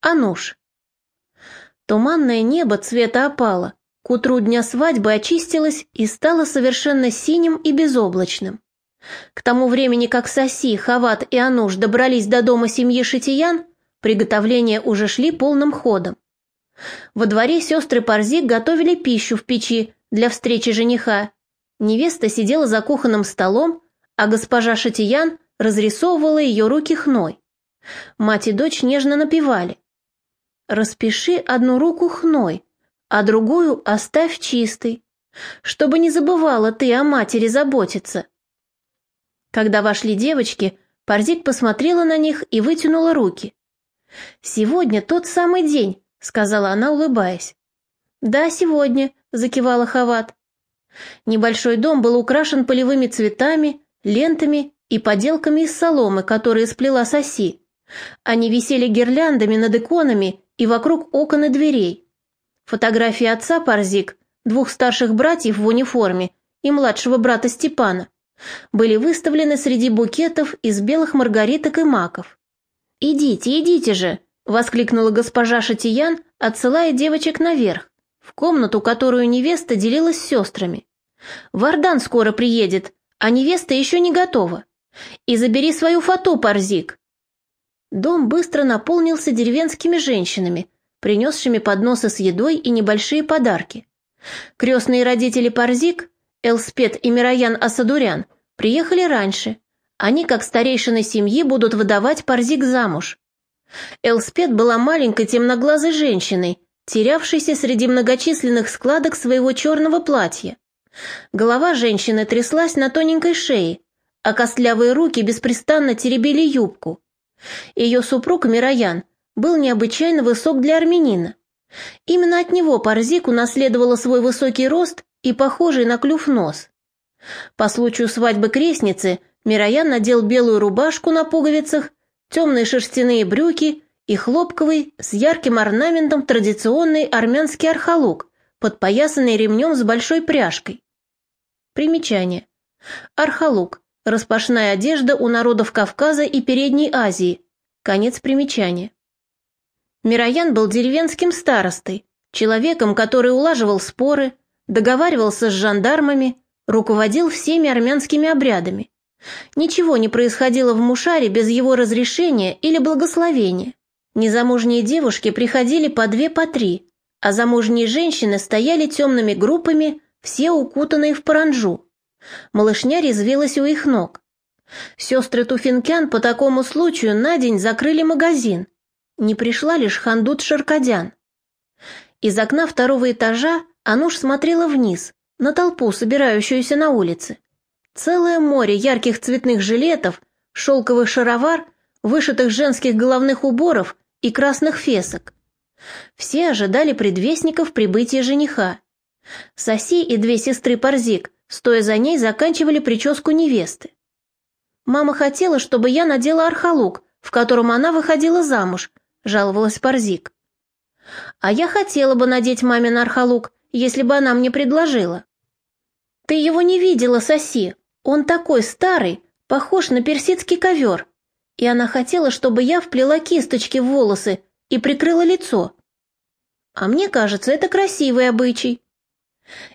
Ануш. Туманное небо цвета опала к утру дня свадьбы очистилось и стало совершенно синим и безоблачным. К тому времени, как Соси, Хават и Ануш добрались до дома семьи Шитиян, приготовления уже шли полным ходом. Во дворе сестры Парзик готовили пищу в печи для встречи жениха. Невеста сидела за кухонным столом, а госпожа Шатиян разрисовывала ее руки хной. Мать и дочь нежно напевали. «Распиши одну руку хной, а другую оставь чистой, чтобы не забывала ты о матери заботиться». Когда вошли девочки, Парзик посмотрела на них и вытянула руки. «Сегодня тот самый день», — сказала она, улыбаясь. «Да, сегодня», — закивала Хават. Небольшой дом был украшен полевыми цветами, лентами и поделками из соломы, которые сплела соси. Они висели гирляндами над иконами и вокруг окон и дверей. Фотографии отца Парзик, двух старших братьев в униформе и младшего брата Степана были выставлены среди букетов из белых маргариток и маков. «Идите, идите же!» — воскликнула госпожа Шатиян, отсылая девочек наверх, в комнату, которую невеста делилась с сестрами. «Вардан скоро приедет, а невеста еще не готова. И забери свою фату, Парзик!» Дом быстро наполнился деревенскими женщинами, принесшими подносы с едой и небольшие подарки. Крестные родители Парзик Элспет и Мироян Асадурян приехали раньше. Они, как старейшины семьи, будут выдавать Парзик замуж. Элспет была маленькой темноглазой женщиной, терявшейся среди многочисленных складок своего черного платья. Голова женщины тряслась на тоненькой шее, а костлявые руки беспрестанно теребили юбку. Ее супруг Мироян был необычайно высок для армянина. Именно от него Парзик унаследовала свой высокий рост и похожий на клюв нос. По случаю свадьбы крестницы Мироян надел белую рубашку на пуговицах, темные шерстяные брюки и хлопковый с ярким орнаментом традиционный армянский архалук, подпоясанный ремнем с большой пряжкой. Примечание. Архалук – распашная одежда у народов Кавказа и Передней Азии. Конец примечания. Мироян был деревенским старостой, человеком, который улаживал споры, договаривался с жандармами, руководил всеми армянскими обрядами. Ничего не происходило в Мушаре без его разрешения или благословения. Незамужние девушки приходили по две, по три, а замужние женщины стояли темными группами, все укутанные в паранжу. Малышня резвилась у их ног. Сестры Туфинкян по такому случаю на день закрыли магазин. Не пришла лишь Хандут Шаркадян. Из окна второго этажа Ануш смотрела вниз, на толпу, собирающуюся на улице. Целое море ярких цветных жилетов, шелковых шаровар, вышитых женских головных уборов и красных фесок. Все ожидали предвестников прибытия жениха. Соси и две сестры Парзик, стоя за ней, заканчивали прическу невесты. «Мама хотела, чтобы я надела архалук, в котором она выходила замуж», — жаловалась Парзик. «А я хотела бы надеть мамин архалук, если бы она мне предложила. Ты его не видела, соси. Он такой старый, похож на персидский ковер. И она хотела, чтобы я вплела кисточки в волосы и прикрыла лицо. А мне кажется, это красивый обычай.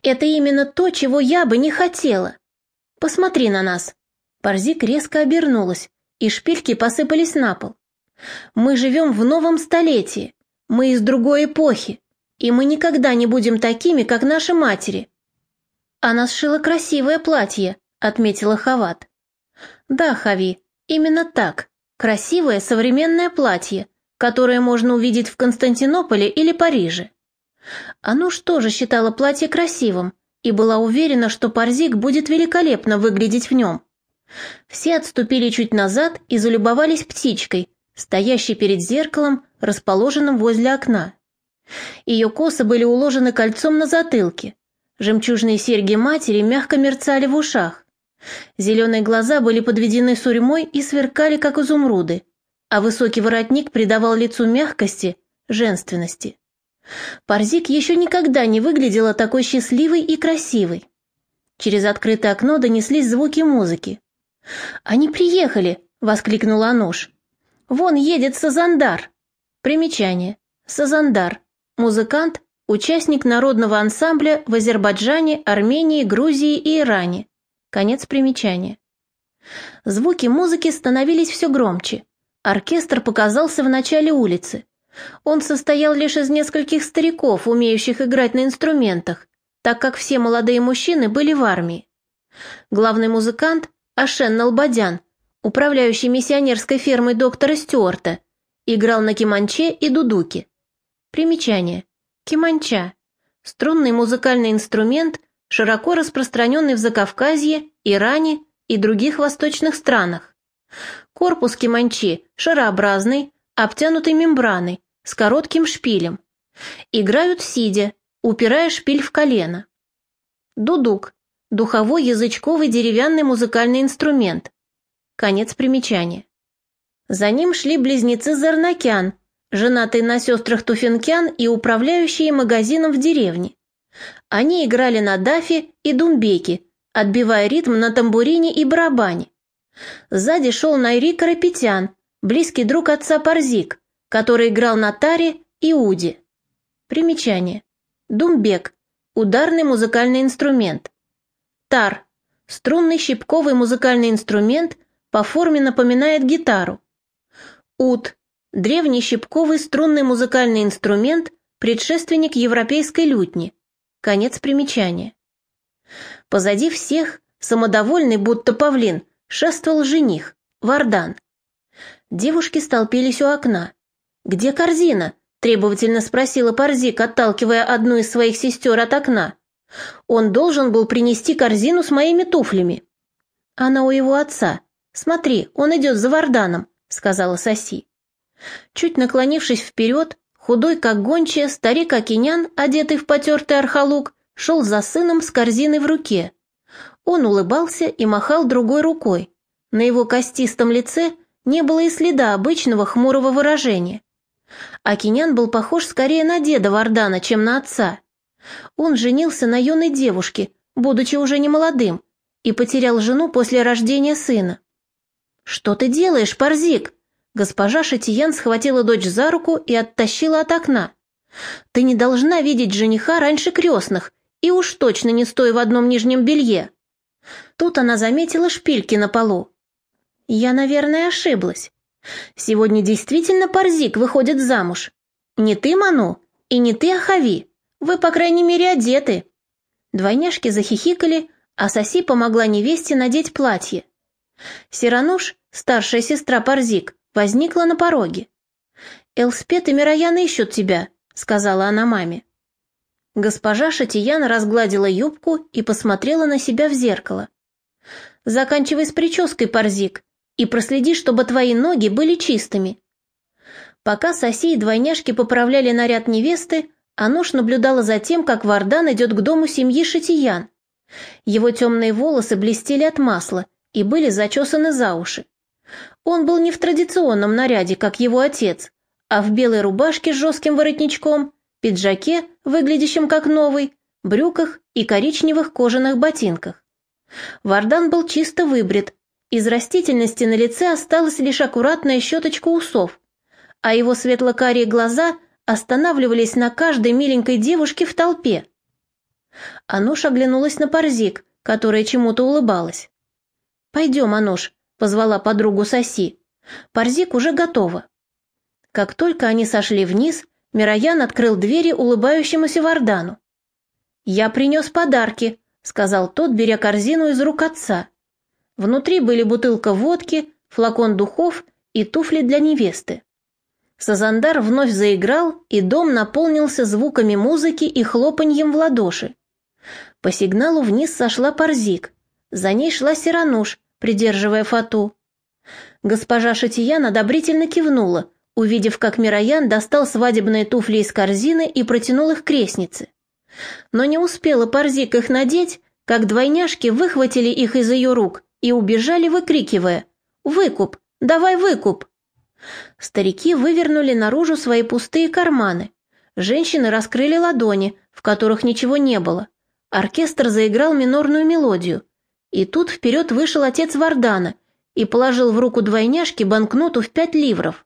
Это именно то, чего я бы не хотела. Посмотри на нас. Парзик резко обернулась, и шпильки посыпались на пол. Мы живем в новом столетии. Мы из другой эпохи и мы никогда не будем такими, как наши матери». «Она сшила красивое платье», — отметила Хават. «Да, Хави, именно так. Красивое современное платье, которое можно увидеть в Константинополе или Париже». Ануш тоже считала платье красивым и была уверена, что Парзик будет великолепно выглядеть в нем. Все отступили чуть назад и залюбовались птичкой, стоящей перед зеркалом, расположенным возле окна. Ее косы были уложены кольцом на затылке. Жемчужные серьги матери мягко мерцали в ушах. Зеленые глаза были подведены сурьмой и сверкали, как изумруды, а высокий воротник придавал лицу мягкости, женственности. Парзик еще никогда не выглядела такой счастливой и красивой. Через открытое окно донеслись звуки музыки. «Они приехали!» — воскликнула Ануш. «Вон едет Сазандар!» Примечание. Сазандар. Музыкант, участник народного ансамбля в Азербайджане, Армении, Грузии и Иране. Конец примечания. Звуки музыки становились все громче. Оркестр показался в начале улицы. Он состоял лишь из нескольких стариков, умеющих играть на инструментах, так как все молодые мужчины были в армии. Главный музыкант Ашен Налбадян, управляющий миссионерской фермой доктора Стюарта, играл на киманче и дудуке. Примечание. Киманча – струнный музыкальный инструмент, широко распространенный в Закавказье, Иране и других восточных странах. Корпус киманчи шарообразный, обтянутый мембраной, с коротким шпилем. Играют сидя, упирая шпиль в колено. Дудук – духовой язычковый деревянный музыкальный инструмент. Конец примечания. За ним шли близнецы Зарнакян, женатые на сестрах Туфенкян и управляющие магазином в деревне. Они играли на дафе и думбеке, отбивая ритм на тамбурине и барабане. Сзади шел Найри Карапетян, близкий друг отца Парзик, который играл на таре и уде. Примечание. Думбек – ударный музыкальный инструмент. Тар – струнный щипковый музыкальный инструмент, по форме напоминает гитару. Ут – древний щипковый струнный музыкальный инструмент, предшественник европейской лютни. Конец примечания. Позади всех, самодовольный, будто павлин, шествовал жених, Вардан. Девушки столпились у окна. «Где корзина?» – требовательно спросила Парзик, отталкивая одну из своих сестер от окна. «Он должен был принести корзину с моими туфлями». «Она у его отца», «Смотри, он идет за Варданом», — сказала Соси. Чуть наклонившись вперед, худой как гончая, старик Акинян, одетый в потертый архалук, шел за сыном с корзиной в руке. Он улыбался и махал другой рукой. На его костистом лице не было и следа обычного хмурого выражения. Акинян был похож скорее на деда Вардана, чем на отца. Он женился на юной девушке, будучи уже не молодым, и потерял жену после рождения сына. «Что ты делаешь, Парзик?» Госпожа Шатиян схватила дочь за руку и оттащила от окна. «Ты не должна видеть жениха раньше крестных, и уж точно не стой в одном нижнем белье». Тут она заметила шпильки на полу. «Я, наверное, ошиблась. Сегодня действительно Парзик выходит замуж. Не ты, Ману, и не ты, Ахави. Вы, по крайней мере, одеты». Двойняшки захихикали, а Соси помогла невесте надеть платье. Сирануш, старшая сестра Парзик, возникла на пороге. «Элспет и Мироян ищут тебя», — сказала она маме. Госпожа Шатиян разгладила юбку и посмотрела на себя в зеркало. «Заканчивай с прической, Парзик, и проследи, чтобы твои ноги были чистыми». Пока Соси и двойняшки поправляли наряд невесты, Ануш наблюдала за тем, как Вардан идет к дому семьи Шатиян. Его темные волосы блестели от масла, и были зачесаны за уши. Он был не в традиционном наряде, как его отец, а в белой рубашке с жестким воротничком, пиджаке, выглядящем как новый, брюках и коричневых кожаных ботинках. Вардан был чисто выбрит, из растительности на лице осталась лишь аккуратная щеточка усов, а его светло-карие глаза останавливались на каждой миленькой девушке в толпе. Ануш оглянулась на Парзик, которая чему-то улыбалась. «Пойдем, Ануш», — позвала подругу Соси. «Парзик уже готова». Как только они сошли вниз, Мироян открыл двери улыбающемуся Вардану. «Я принес подарки», — сказал тот, беря корзину из рук отца. Внутри были бутылка водки, флакон духов и туфли для невесты. Сазандар вновь заиграл, и дом наполнился звуками музыки и хлопаньем в ладоши. По сигналу вниз сошла Парзик. За ней шла Сирануш, придерживая фату. Госпожа Шатиян одобрительно кивнула, увидев, как Мироян достал свадебные туфли из корзины и протянул их крестнице. Но не успела Парзик их надеть, как двойняшки выхватили их из ее рук и убежали, выкрикивая «Выкуп! Давай выкуп!». Старики вывернули наружу свои пустые карманы. Женщины раскрыли ладони, в которых ничего не было. Оркестр заиграл минорную мелодию – и тут вперед вышел отец Вардана и положил в руку двойняшки банкноту в пять ливров.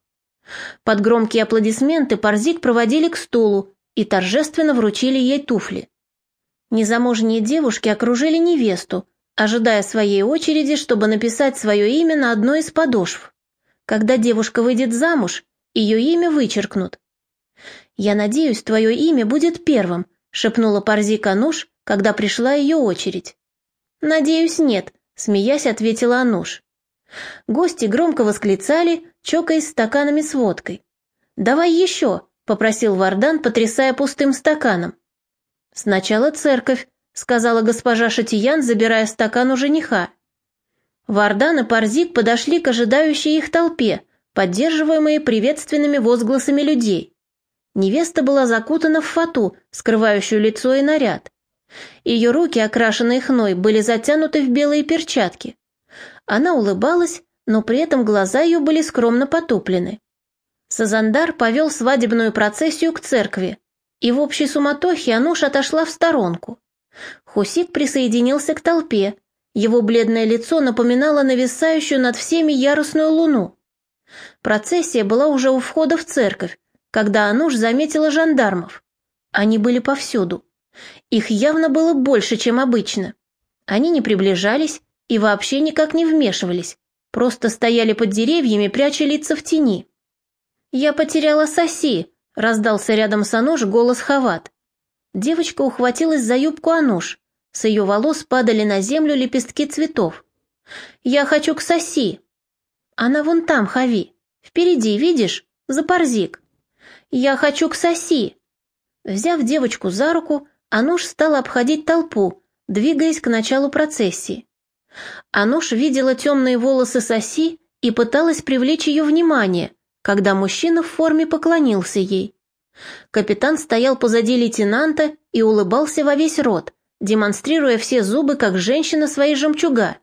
Под громкие аплодисменты Парзик проводили к стулу и торжественно вручили ей туфли. Незамужние девушки окружили невесту, ожидая своей очереди, чтобы написать свое имя на одной из подошв. Когда девушка выйдет замуж, ее имя вычеркнут. «Я надеюсь, твое имя будет первым», — шепнула Парзик Ануш, когда пришла ее очередь. «Надеюсь, нет», — смеясь ответила Ануш. Гости громко восклицали, чокаясь стаканами с водкой. «Давай еще», — попросил Вардан, потрясая пустым стаканом. «Сначала церковь», — сказала госпожа Шатиян, забирая стакан у жениха. Вардан и Парзик подошли к ожидающей их толпе, поддерживаемые приветственными возгласами людей. Невеста была закутана в фату, скрывающую лицо и наряд. Ее руки, окрашенные хной, были затянуты в белые перчатки. Она улыбалась, но при этом глаза ее были скромно потуплены. Сазандар повел свадебную процессию к церкви, и в общей суматохе Ануш отошла в сторонку. Хусик присоединился к толпе, его бледное лицо напоминало нависающую над всеми ярусную луну. Процессия была уже у входа в церковь, когда Ануш заметила жандармов. Они были повсюду. Их явно было больше, чем обычно. Они не приближались и вообще никак не вмешивались, просто стояли под деревьями, пряча лица в тени. «Я потеряла соси», — раздался рядом с Ануш голос Хават. Девочка ухватилась за юбку Ануш. С ее волос падали на землю лепестки цветов. «Я хочу к соси». «Она вон там, Хави. Впереди, видишь? За парзик». «Я хочу к соси!» Взяв девочку за руку, Ануш стала обходить толпу, двигаясь к началу процессии. Ануш видела темные волосы соси и пыталась привлечь ее внимание, когда мужчина в форме поклонился ей. Капитан стоял позади лейтенанта и улыбался во весь рот, демонстрируя все зубы, как женщина свои жемчуга.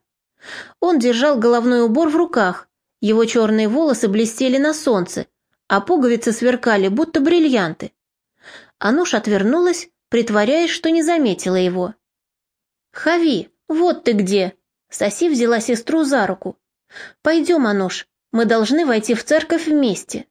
Он держал головной убор в руках, его черные волосы блестели на солнце, а пуговицы сверкали, будто бриллианты. Ануш отвернулась, притворяясь, что не заметила его. «Хави, вот ты где!» Соси взяла сестру за руку. «Пойдем, Ануш, мы должны войти в церковь вместе».